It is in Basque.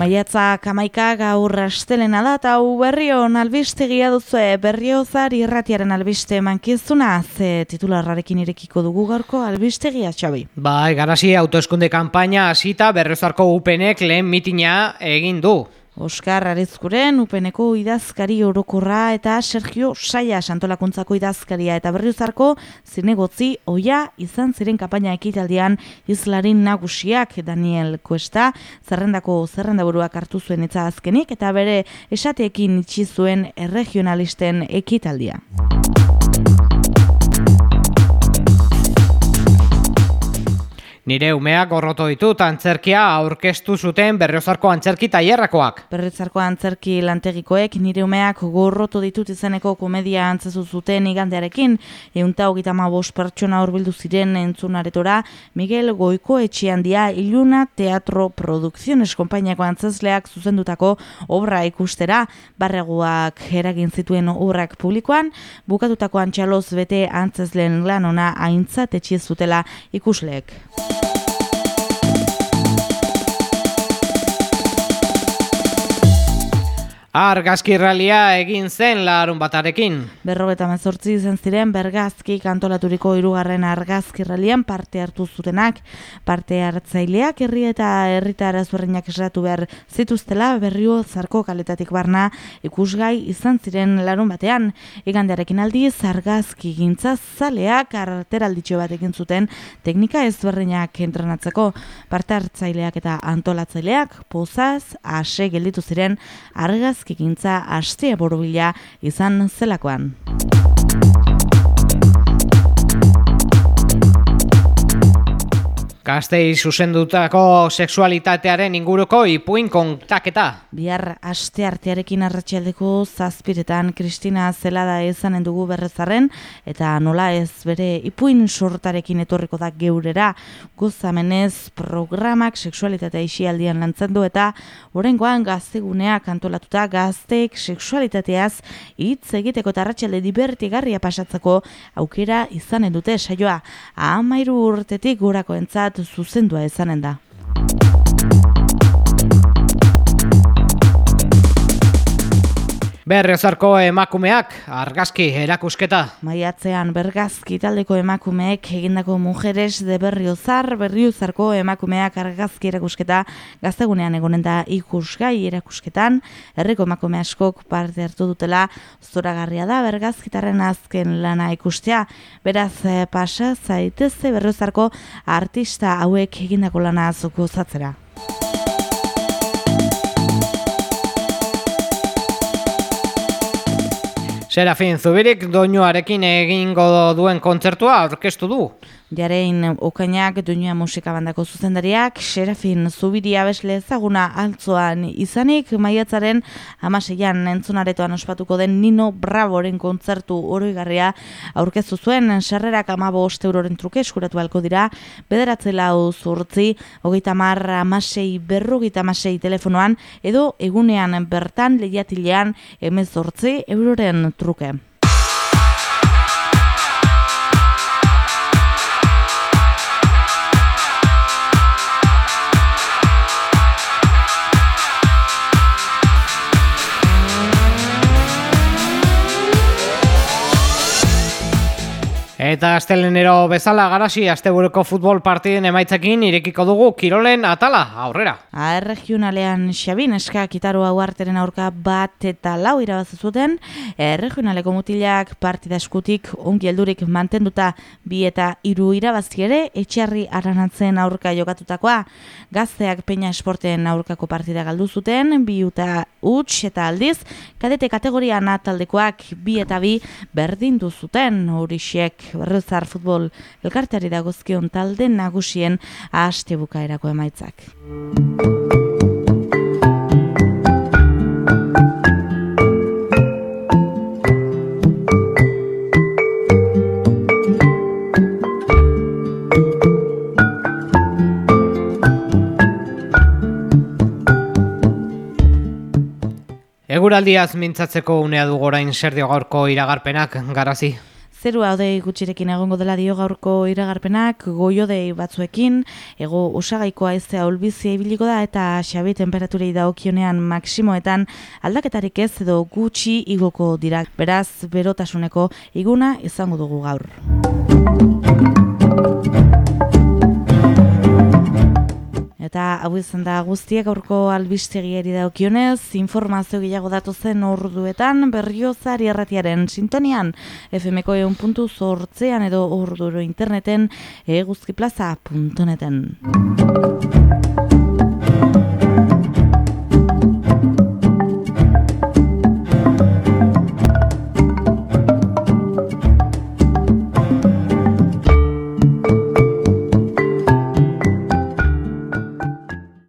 Maiatzak amaika gaur astelena da eta berrion albistegia duzu berriozar irratiaren albiste mankizuna ze titularrarekin irekiko dugu gaurko albistegia txabi. Bai, garasi autoeskunde kanpaina hasita berriozarko upenek lehen mitina egin du. Oskar Arizkuren, upeneko idazkari orokorra eta Sergio Saia Santolakuntzako idazkaria eta berriuzarko zinegotzi oia izan ziren kapaina ekitaldian izlarin nagusiak Daniel Cuesta, zerrendako zerrendaburuak hartu zuen etza azkenik eta bere esateekin itxi zuen erregionalisten ekitaldia. Nire umeak gorroto ditut antzerkia aurkeztu zuten berriozarko antzerki tailerrakoak. Berriozarko antzerki lantegikoek nire umeak gorroto ditut izeneko komedia antzezu zuten igandearekin, eunta hogita ma pertsona horbildu ziren entzunaretora, Miguel Goiko etxiandia Iluna Teatro Produkziones kompainiako antzezleak zuzendutako obra ikustera, barreguak eragin zituen obrak publikoan, bukatutako antxaloz bete antzezleen lan ona aintzat etxizutela ikusleek. Argazki ralia egin zen larun batarekin. Berrogeta mezortzi zen ziren bergazki kantolaturiko irugarren argazki ralian parte hartu zutenak. Parte hartzaileak herri eta herritar ezberdinak esatu behar zituztela berrio zarko kaletatik barna ikusgai izan ziren larun batean. Igandearekin aldi argazki gintza zaleak arteralditxo bat egin zuten teknika ezberdinak entrenatzeko. Parte hartzaileak eta antolatzaileak pozaz, ase gelditu ziren argazki argazkikintza astea borobila izan zelakoan. Gaztei zuzendutako sexualitatearen inguruko ipuin kontaketa. Bihar aste artearekin arratxaldeko zazpiretan Kristina zelada ezanen dugu berrezarren eta nola ez bere ipuin sortarekin etorriko da geurera gozamenez programak sexualitatea isialdian lantzen du eta horrengoan gaztegunea kantolatuta gazteek sexualitateaz hitz egiteko eta arratxalde divertigarria pasatzeko aukera izanen dute saioa. Amairu urtetik gurako entzat zuzendua ezanen da. Berriozarko emakumeak argazki erakusketa. Maiatzean bergazki taldeko emakumeek egindako mujeres de berriozar, berriozarko emakumeak argazki erakusketa gaztegunean egonen da ikusgai erakusketan. Herriko emakume askok parte hartu dutela zoragarria da bergazkitaren azken lana ikustea. Beraz eh, pasa zaitezze berriozarko artista hauek egindako lana azoko Serafin Zubirik doinuarekin egingo duen kontzertua aurkeztu du. Jarein okainak dunia musika bandako zuzendariak, Serafin Zubiri abesle ezaguna altzoan izanik, maiatzaren amaseian entzunaretoan ospatuko den Nino Bravoren kontzertu oroigarria aurkeztu zuen, sarrerak amabo euroren truke eskuratu halko dira, bederatze lau zurtzi, hogeita marra amasei berrogita amasei telefonoan, edo egunean bertan lehiatilean emezortzi euroren truke. Eta astelenero bezala garasi asteburuko futbol partiden emaitzekin irekiko dugu Kirolen atala aurrera. A regionalean Xabin eska kitaro hau arteren aurka bat eta lau irabazu zuten. Regionaleko mutilak partida eskutik ongi heldurik mantenduta bi eta hiru irabazi ere etxarri aranatzen aurka jokatutakoa. Gazteak peina esporten aurkako partida galdu zuten bi eta huts eta aldiz kadete kategorian ataldekoak bi eta bi berdindu zuten horixiek berrezar futbol elkarteari dagozkion talde nagusien aste bukaerako emaitzak. Eguraldiaz mintzatzeko unea du gorain serdio gaurko iragarpenak garazi. Zeru haudei gutxirekin egongo dela dio gaurko iragarpenak, goiodei batzuekin, ego osagaiko aizea olbizia ibiliko da eta xabi temperaturei daokionean maksimoetan aldaketarik ez edo gutxi igoko dira. Beraz, berotasuneko iguna izango dugu gaur. Eta hau izan da guztiek aurko albistegiari daukionez, informazio gehiago datu zen orduetan berriozari erratiaren sintonian FMko egun puntu zortzean edo orduro interneten eguzkiplaza.neten.